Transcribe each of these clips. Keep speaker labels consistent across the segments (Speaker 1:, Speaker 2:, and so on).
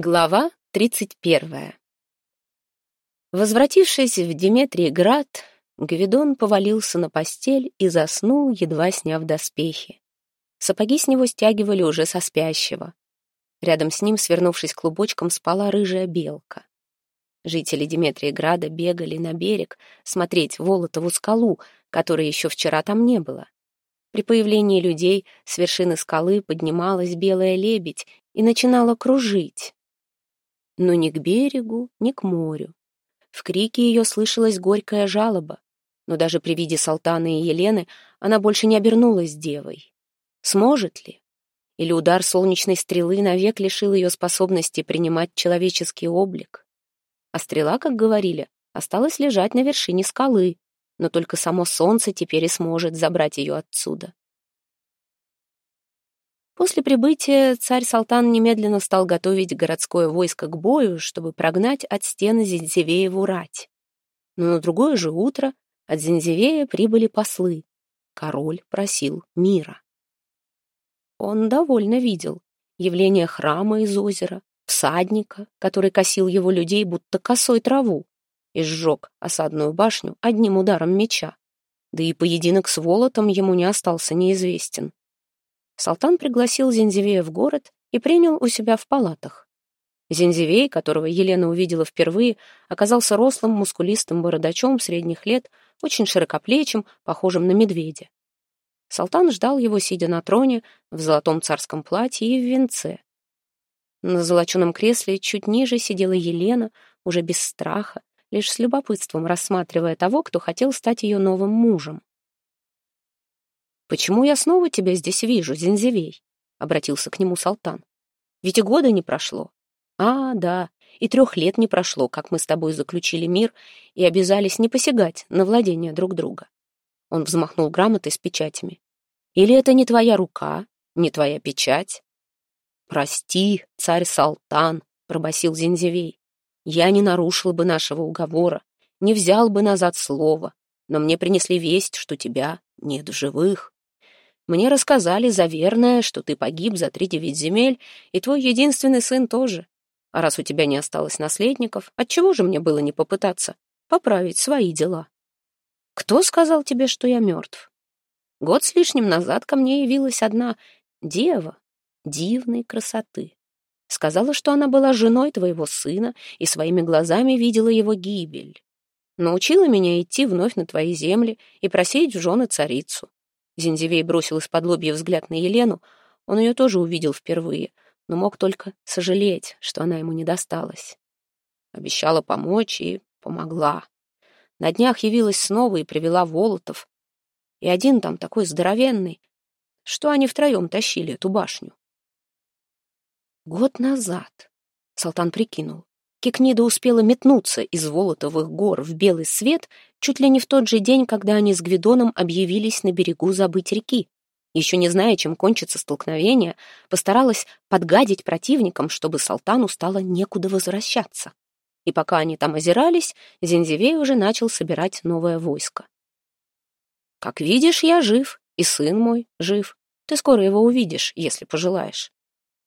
Speaker 1: Глава 31. Возвратившись в Диметриеград, Гвидон повалился на постель и заснул, едва сняв доспехи. Сапоги с него стягивали уже со спящего. Рядом с ним, свернувшись клубочком, спала рыжая белка. Жители Диметриеграда бегали на берег смотреть Волотову скалу, которой еще вчера там не было. При появлении людей с вершины скалы поднималась белая лебедь и начинала кружить но ни к берегу, ни к морю. В крике ее слышалась горькая жалоба, но даже при виде Салтаны и Елены она больше не обернулась девой. Сможет ли? Или удар солнечной стрелы навек лишил ее способности принимать человеческий облик? А стрела, как говорили, осталась лежать на вершине скалы, но только само солнце теперь и сможет забрать ее отсюда. После прибытия царь Салтан немедленно стал готовить городское войско к бою, чтобы прогнать от стены Зензевееву рать. Но на другое же утро от Зензевея прибыли послы. Король просил мира. Он довольно видел явление храма из озера, всадника, который косил его людей, будто косой траву, и сжег осадную башню одним ударом меча. Да и поединок с Волотом ему не остался неизвестен. Салтан пригласил Зензивея в город и принял у себя в палатах. Зензивей, которого Елена увидела впервые, оказался рослым, мускулистым бородачом средних лет, очень широкоплечим, похожим на медведя. Салтан ждал его, сидя на троне, в золотом царском платье и в венце. На золоченом кресле чуть ниже сидела Елена, уже без страха, лишь с любопытством рассматривая того, кто хотел стать ее новым мужем. «Почему я снова тебя здесь вижу, Зензевей?» — обратился к нему Салтан. «Ведь и года не прошло». «А, да, и трех лет не прошло, как мы с тобой заключили мир и обязались не посягать на владение друг друга». Он взмахнул грамотой с печатями. «Или это не твоя рука, не твоя печать?» «Прости, царь Салтан», — пробасил Зензевей. «Я не нарушил бы нашего уговора, не взял бы назад слово, но мне принесли весть, что тебя нет в живых. Мне рассказали заверное, что ты погиб за три девять земель, и твой единственный сын тоже. А раз у тебя не осталось наследников, отчего же мне было не попытаться поправить свои дела? Кто сказал тебе, что я мертв? Год с лишним назад ко мне явилась одна дева дивной красоты. Сказала, что она была женой твоего сына и своими глазами видела его гибель. Научила меня идти вновь на твои земли и просить в жены царицу. Зинзивей бросил из-под лобья взгляд на Елену. Он ее тоже увидел впервые, но мог только сожалеть, что она ему не досталась. Обещала помочь и помогла. На днях явилась снова и привела Волотов. И один там такой здоровенный, что они втроем тащили эту башню. Год назад, Салтан прикинул, Кикнида успела метнуться из Волотовых гор в белый свет чуть ли не в тот же день, когда они с Гвидоном объявились на берегу забыть реки. Еще не зная, чем кончится столкновение, постаралась подгадить противникам, чтобы Салтану стало некуда возвращаться. И пока они там озирались, Зензивей уже начал собирать новое войско. «Как видишь, я жив, и сын мой жив. Ты скоро его увидишь, если пожелаешь.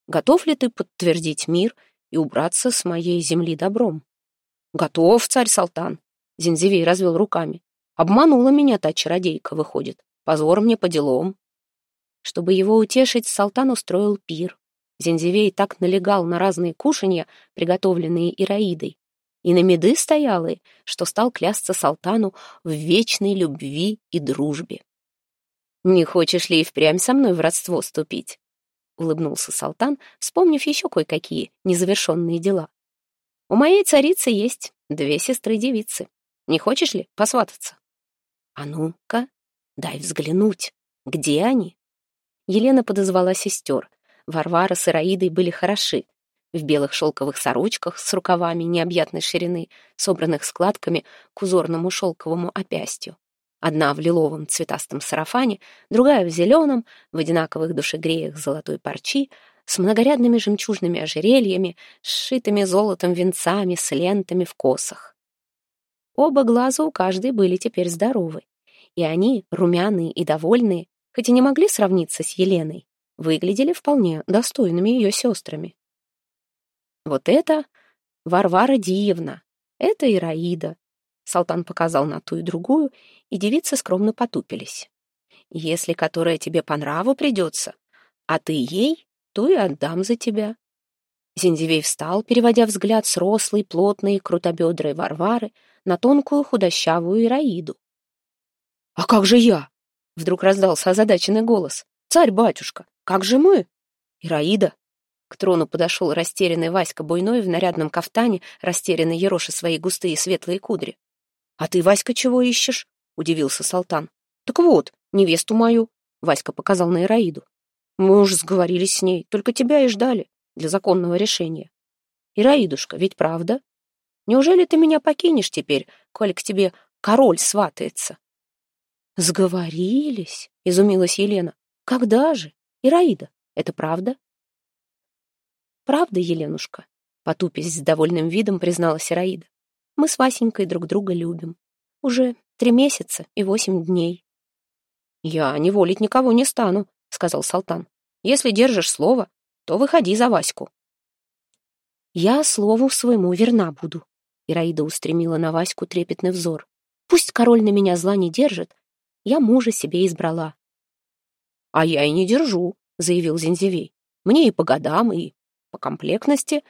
Speaker 1: Готов ли ты подтвердить мир и убраться с моей земли добром. «Готов, царь Салтан!» Зинзивей развел руками. «Обманула меня та чародейка, выходит. Позор мне по делам». Чтобы его утешить, Салтан устроил пир. Зензивей так налегал на разные кушанья, приготовленные Ираидой, и на меды стоялые, что стал клясться Салтану в вечной любви и дружбе. «Не хочешь ли и впрямь со мной в родство ступить?» улыбнулся Салтан, вспомнив еще кое-какие незавершенные дела. «У моей царицы есть две сестры-девицы. Не хочешь ли посвататься?» «А ну-ка, дай взглянуть. Где они?» Елена подозвала сестер. Варвара с Ираидой были хороши. В белых шелковых сорочках с рукавами необъятной ширины, собранных складками к узорному шелковому опястью. Одна в лиловом цветастом сарафане, другая в зеленом, в одинаковых душегреях золотой парчи, с многорядными жемчужными ожерельями, сшитыми золотом венцами, с лентами в косах. Оба глаза у каждой были теперь здоровы, и они, румяные и довольные, хоть и не могли сравниться с Еленой, выглядели вполне достойными ее сестрами. Вот это Варвара Диевна, это Ираида. Салтан показал на ту и другую, и девицы скромно потупились. Если которая тебе по нраву придется, а ты ей, то и отдам за тебя. Зиндивей встал, переводя взгляд с рослой, плотной, крутобедрой Варвары на тонкую худощавую Ираиду. «А как же я?» — вдруг раздался озадаченный голос. «Царь-батюшка, как же мы?» «Ираида!» К трону подошел растерянный Васька Буйной в нарядном кафтане, растерянный ероши свои густые светлые кудри. «А ты, Васька, чего ищешь?» — удивился Салтан. «Так вот, невесту мою», — Васька показал на Ираиду. «Мы уже сговорились с ней, только тебя и ждали для законного решения. Ираидушка, ведь правда? Неужели ты меня покинешь теперь, коль к тебе король сватается?» «Сговорились?» — изумилась Елена. «Когда же? Ираида, это правда?» «Правда, Еленушка?» — потупясь с довольным видом призналась Ираида. «Мы с Васенькой друг друга любим. Уже три месяца и восемь дней». «Я не волить никого не стану», — сказал Салтан. «Если держишь слово, то выходи за Ваську». «Я слову своему верна буду», — Ираида устремила на Ваську трепетный взор. «Пусть король на меня зла не держит, я мужа себе избрала». «А я и не держу», — заявил Зинзевей. «Мне и по годам, и по комплектности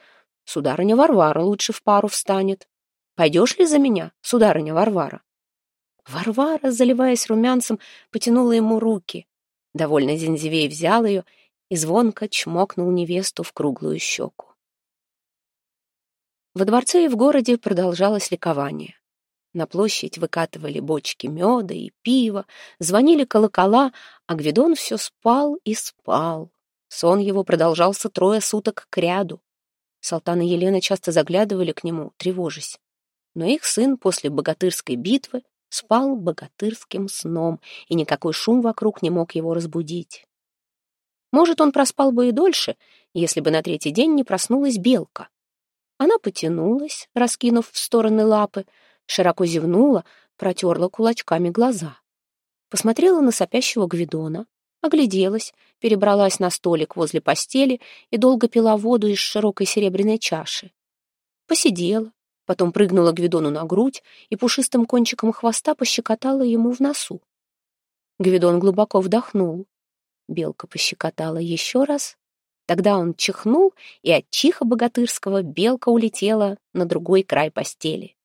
Speaker 1: сударыня Варвара лучше в пару встанет. Пойдешь ли за меня, сударыня Варвара?» Варвара, заливаясь румянцем, потянула ему руки. Довольно Зинзевей взял ее и звонко чмокнул невесту в круглую щеку. Во дворце и в городе продолжалось ликование. На площадь выкатывали бочки меда и пива, звонили колокола, а Гвидон все спал и спал. Сон его продолжался трое суток кряду. Салтан и Елена часто заглядывали к нему, тревожась. Но их сын после богатырской битвы спал богатырским сном, и никакой шум вокруг не мог его разбудить. Может, он проспал бы и дольше, если бы на третий день не проснулась белка. Она потянулась, раскинув в стороны лапы, широко зевнула, протерла кулачками глаза. Посмотрела на сопящего Гвидона, огляделась, перебралась на столик возле постели и долго пила воду из широкой серебряной чаши. Посидела, потом прыгнула Гвидону на грудь и пушистым кончиком хвоста пощекотала ему в носу. Гвидон глубоко вдохнул. Белка пощекотала еще раз. Тогда он чихнул, и от чиха богатырского белка улетела на другой край постели.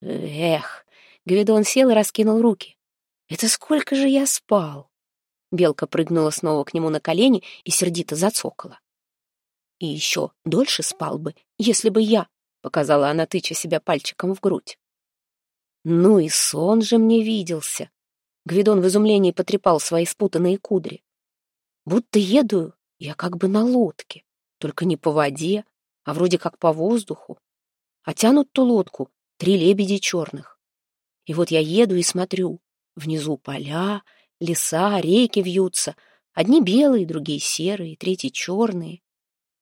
Speaker 1: Эх, Гвидон сел и раскинул руки. Это сколько же я спал? Белка прыгнула снова к нему на колени и сердито зацокала. И еще дольше спал бы, если бы я, показала она, тыча себя пальчиком в грудь. Ну и сон же мне виделся. Гвидон в изумлении потрепал свои спутанные кудри. Будто еду я как бы на лодке, только не по воде, а вроде как по воздуху. А тянут ту лодку три лебеди черных. И вот я еду и смотрю. Внизу поля, леса, реки вьются. Одни белые, другие серые, третьи черные.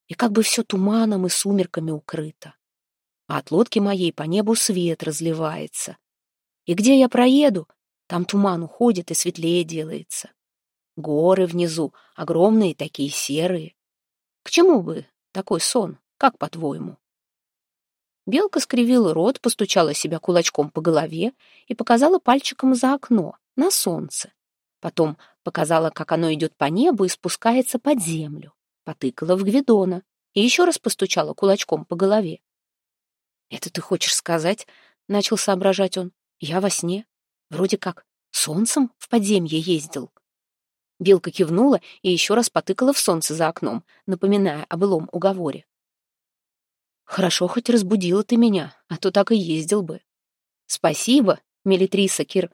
Speaker 1: И как бы все туманом и сумерками укрыто. А от лодки моей по небу свет разливается. И где я проеду, там туман уходит и светлее делается. Горы внизу, огромные такие серые. К чему бы такой сон, как по-твоему? Белка скривила рот, постучала себя кулачком по голове и показала пальчиком за окно, на солнце. Потом показала, как оно идет по небу и спускается под землю. Потыкала в Гвидона и еще раз постучала кулачком по голове. «Это ты хочешь сказать?» — начал соображать он. «Я во сне. Вроде как солнцем в подземье ездил». Белка кивнула и еще раз потыкала в солнце за окном, напоминая о былом уговоре. Хорошо хоть разбудила ты меня, а то так и ездил бы. Спасибо, Мелитриса Кир.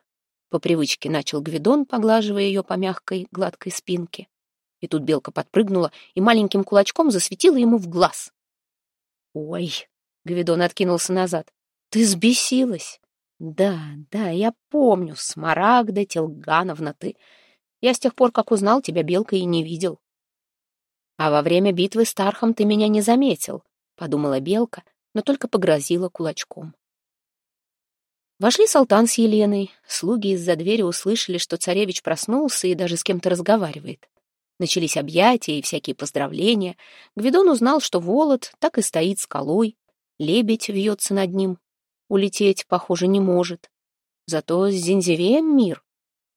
Speaker 1: По привычке начал Гвидон, поглаживая ее по мягкой, гладкой спинке. И тут белка подпрыгнула и маленьким кулачком засветила ему в глаз. «Ой!» — Гвидон откинулся назад. «Ты сбесилась!» «Да, да, я помню, Смарагда Телгановна ты. Я с тех пор, как узнал тебя, белка, и не видел. А во время битвы с Тархом ты меня не заметил подумала белка, но только погрозила кулачком. Вошли Салтан с Еленой. Слуги из-за двери услышали, что царевич проснулся и даже с кем-то разговаривает. Начались объятия и всякие поздравления. Гвидон узнал, что Волод так и стоит скалой. Лебедь вьется над ним. Улететь, похоже, не может. Зато с Зинзевеем мир.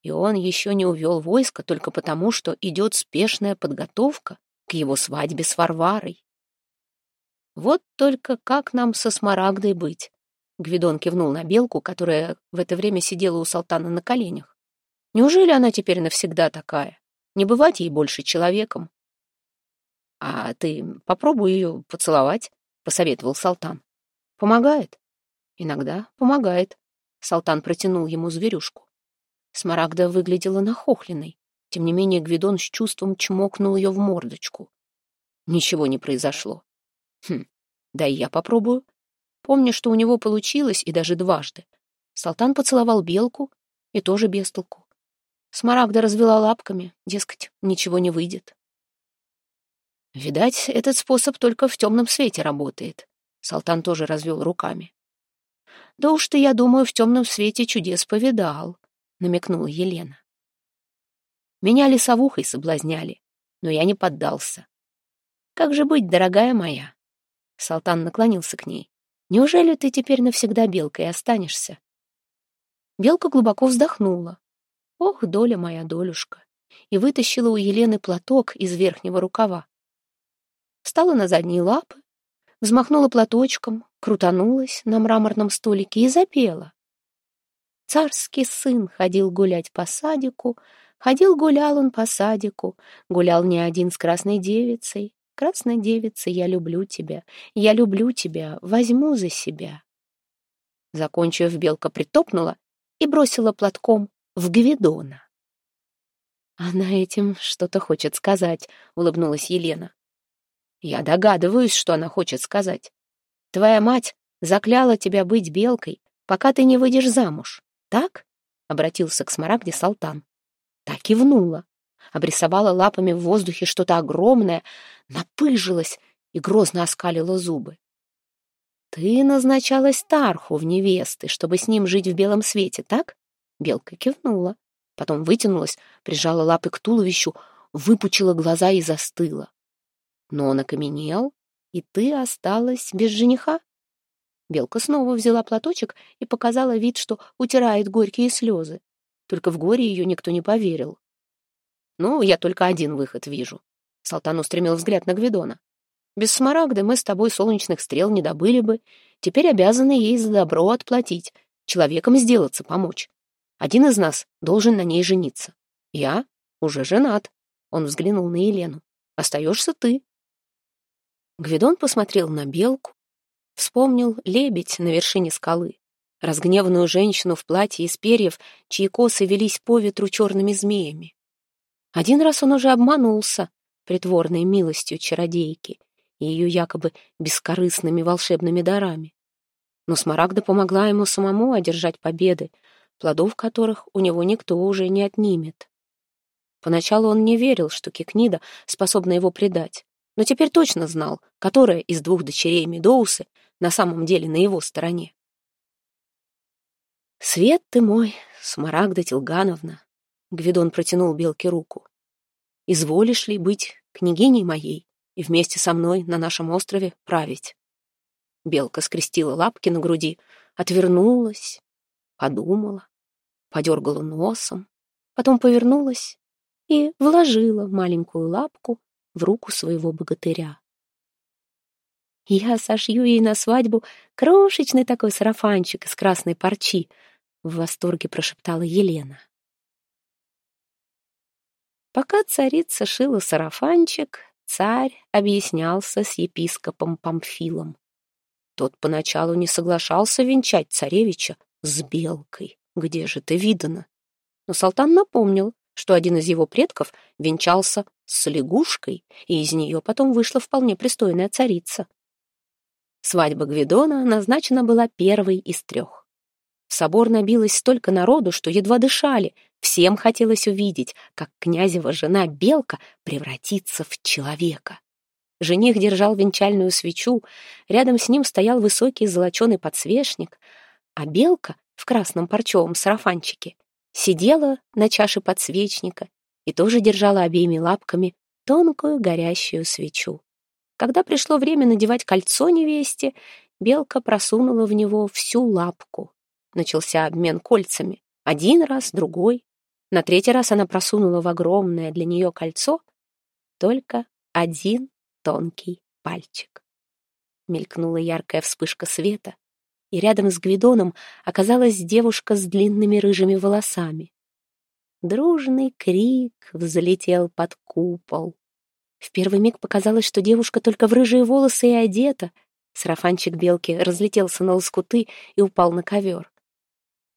Speaker 1: И он еще не увел войско только потому, что идет спешная подготовка к его свадьбе с Варварой. Вот только как нам со Смарагдой быть? Гвидон кивнул на белку, которая в это время сидела у Салтана на коленях. Неужели она теперь навсегда такая? Не бывать ей больше человеком. — А ты попробуй ее поцеловать, — посоветовал Салтан. — Помогает? — Иногда помогает. Салтан протянул ему зверюшку. Смарагда выглядела нахохленной. Тем не менее Гвидон с чувством чмокнул ее в мордочку. Ничего не произошло. Хм, да и я попробую. Помню, что у него получилось, и даже дважды. Салтан поцеловал белку, и тоже без толку. Смарагда развела лапками, дескать, ничего не выйдет. Видать, этот способ только в темном свете работает. Салтан тоже развел руками. Да уж ты, я думаю, в темном свете чудес повидал, намекнула Елена. Меня лесовухой соблазняли, но я не поддался. Как же быть, дорогая моя? Салтан наклонился к ней. Неужели ты теперь навсегда белкой останешься? Белка глубоко вздохнула. Ох, доля моя, долюшка! И вытащила у Елены платок из верхнего рукава. Встала на задние лапы, взмахнула платочком, крутанулась на мраморном столике и запела. Царский сын ходил гулять по садику, ходил гулял он по садику, гулял не один с красной девицей. Красная девица, я люблю тебя, я люблю тебя, возьму за себя. Закончив, белка притопнула и бросила платком в Гвидона. «Она этим что-то хочет сказать», — улыбнулась Елена. «Я догадываюсь, что она хочет сказать. Твоя мать закляла тебя быть белкой, пока ты не выйдешь замуж, так?» — обратился к Смарагде Салтан. Так кивнула, обрисовала лапами в воздухе что-то огромное, напыжилась и грозно оскалила зубы. «Ты назначалась Тарху в невесты, чтобы с ним жить в белом свете, так?» Белка кивнула, потом вытянулась, прижала лапы к туловищу, выпучила глаза и застыла. Но он окаменел, и ты осталась без жениха. Белка снова взяла платочек и показала вид, что утирает горькие слезы. Только в горе ее никто не поверил. «Ну, я только один выход вижу», — Салтан устремил взгляд на Гвидона. «Без смарагды мы с тобой солнечных стрел не добыли бы. Теперь обязаны ей за добро отплатить, человеком сделаться помочь. Один из нас должен на ней жениться. Я уже женат. Он взглянул на Елену. Остаешься ты. Гвидон посмотрел на белку, вспомнил лебедь на вершине скалы, разгневанную женщину в платье из перьев, чьи косы велись по ветру черными змеями. Один раз он уже обманулся притворной милостью чародейки и ее якобы бескорыстными волшебными дарами. Но Смарагда помогла ему самому одержать победы, плодов которых у него никто уже не отнимет. Поначалу он не верил, что Кикнида способна его предать, но теперь точно знал, которая из двух дочерей Медоусы на самом деле на его стороне. «Свет ты мой, Смарагда Тилгановна!» Гвидон протянул Белке руку. «Изволишь ли быть княгиней моей и вместе со мной на нашем острове править?» Белка скрестила лапки на груди, отвернулась, подумала, подергала носом, потом повернулась и вложила маленькую лапку в руку своего богатыря. «Я сошью ей на свадьбу крошечный такой сарафанчик из красной парчи», — в восторге прошептала Елена. Пока царица шила сарафанчик, царь объяснялся с епископом Памфилом. Тот поначалу не соглашался венчать царевича с белкой. Где же это видано? Но Салтан напомнил, что один из его предков венчался с лягушкой, и из нее потом вышла вполне пристойная царица. Свадьба Гвидона назначена была первой из трех. В собор набилось столько народу, что едва дышали. Всем хотелось увидеть, как князева жена Белка превратится в человека. Жених держал венчальную свечу, рядом с ним стоял высокий золоченый подсвечник, а белка в красном парчевом сарафанчике сидела на чаше подсвечника и тоже держала обеими лапками тонкую горящую свечу. Когда пришло время надевать кольцо невесте, белка просунула в него всю лапку. Начался обмен кольцами. Один раз, другой. На третий раз она просунула в огромное для нее кольцо только один тонкий пальчик. Мелькнула яркая вспышка света, и рядом с Гвидоном оказалась девушка с длинными рыжими волосами. Дружный крик взлетел под купол. В первый миг показалось, что девушка только в рыжие волосы и одета. Сарафанчик белки разлетелся на лоскуты и упал на ковер.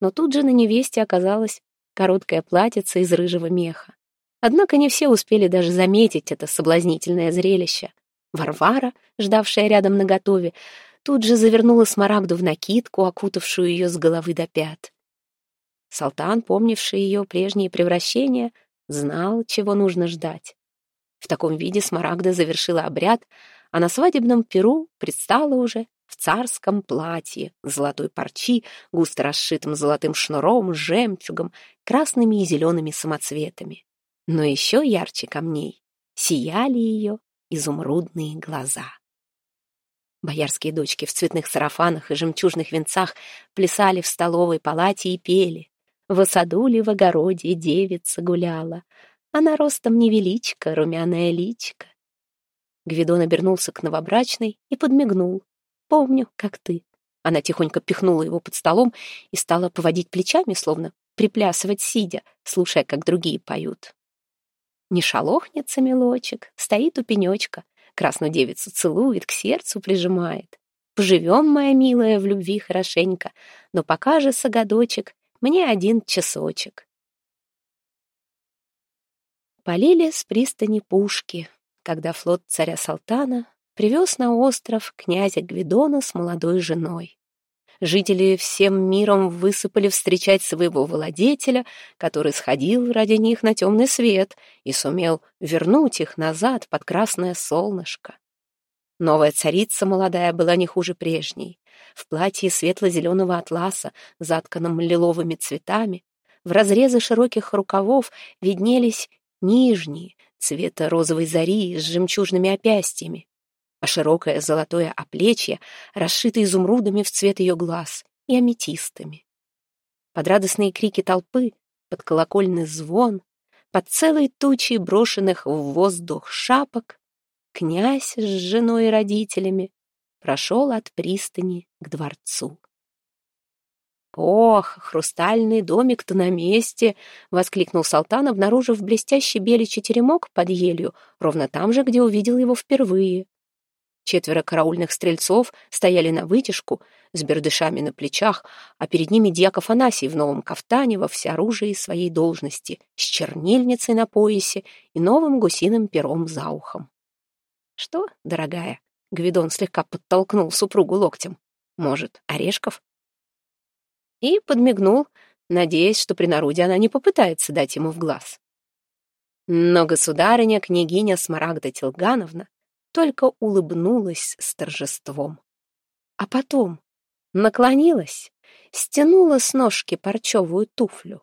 Speaker 1: Но тут же на невесте оказалась короткая платьице из рыжего меха. Однако не все успели даже заметить это соблазнительное зрелище. Варвара, ждавшая рядом наготове, тут же завернула смарагду в накидку, окутавшую ее с головы до пят. Салтан, помнивший ее прежние превращения, знал, чего нужно ждать. В таком виде Смарагда завершила обряд, а на свадебном перу предстала уже в царском платье, золотой парчи, густо расшитым золотым шнуром, жемчугом, красными и зелеными самоцветами. Но еще ярче камней сияли ее изумрудные глаза. Боярские дочки в цветных сарафанах и жемчужных венцах плясали в столовой палате и пели. В саду ли в огороде девица гуляла, Она ростом невеличка, румяная личка. Гвидон обернулся к новобрачной и подмигнул. «Помню, как ты». Она тихонько пихнула его под столом и стала поводить плечами, словно приплясывать сидя, слушая, как другие поют. Не шалохнется мелочек, стоит у пенечка, красную девицу целует, к сердцу прижимает. Поживем, моя милая, в любви хорошенько, но пока же, сагодочек, мне один часочек. Полили с пристани пушки, когда флот царя Салтана привез на остров князя Гвидона с молодой женой. Жители всем миром высыпали встречать своего владетеля, который сходил ради них на темный свет и сумел вернуть их назад под красное солнышко. Новая царица молодая была не хуже прежней. В платье светло-зеленого атласа, затканном лиловыми цветами, в разрезы широких рукавов виднелись нижние, цвета розовой зари с жемчужными опястьями, а широкое золотое оплечье расшито изумрудами в цвет ее глаз и аметистами. Под радостные крики толпы, под колокольный звон, под целой тучей брошенных в воздух шапок князь с женой и родителями прошел от пристани к дворцу. «Ох, хрустальный домик-то на месте!» — воскликнул Салтан, обнаружив блестящий беличий теремок под елью, ровно там же, где увидел его впервые. Четверо караульных стрельцов стояли на вытяжку, с бердышами на плечах, а перед ними дьяк Афанасий в новом кафтане во всеоружии своей должности, с чернильницей на поясе и новым гусиным пером за ухом. «Что, дорогая?» — Гвидон слегка подтолкнул супругу локтем. «Может, орешков?» И подмигнул, надеясь, что при народе она не попытается дать ему в глаз. Но государыня, княгиня Смарагда Тилгановна, только улыбнулась с торжеством. А потом наклонилась, стянула с ножки парчевую туфлю,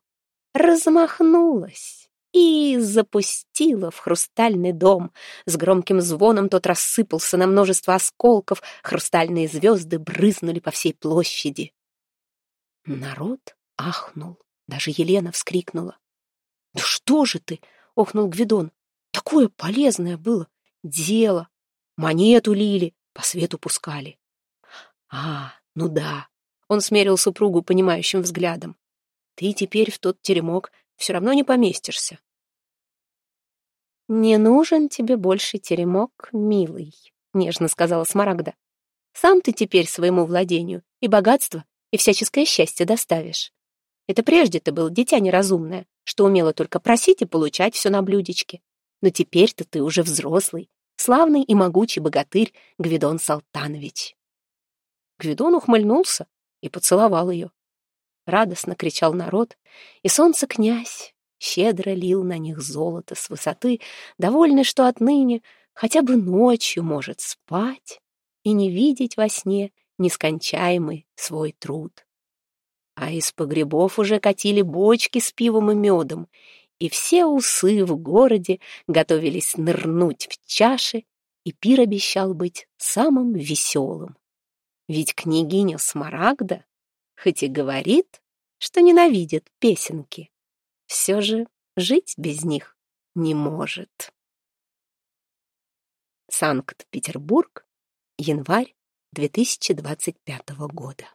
Speaker 1: размахнулась и запустила в хрустальный дом. С громким звоном тот рассыпался на множество осколков, хрустальные звезды брызнули по всей площади. Народ ахнул, даже Елена вскрикнула. «Да что же ты!» — охнул Гвидон. «Такое полезное было дело! Монету лили, по свету пускали». «А, ну да!» — он смерил супругу понимающим взглядом. «Ты теперь в тот теремок все равно не поместишься. «Не нужен тебе больше теремок, милый», — нежно сказала Смарагда. «Сам ты теперь своему владению и богатство, и всяческое счастье доставишь. Это прежде ты был дитя неразумное, что умело только просить и получать все на блюдечке. Но теперь-то ты уже взрослый, славный и могучий богатырь Гвидон Салтанович». Гвидон ухмыльнулся и поцеловал ее. Радостно кричал народ, и солнце-князь щедро лил на них золото с высоты, довольный, что отныне хотя бы ночью может спать и не видеть во сне нескончаемый свой труд. А из погребов уже катили бочки с пивом и медом, и все усы в городе готовились нырнуть в чаши, и пир обещал быть самым веселым. Ведь княгиня Смарагда, хоть и говорит, что ненавидит песенки, все же жить без них не может. Санкт-Петербург, январь 2025 года.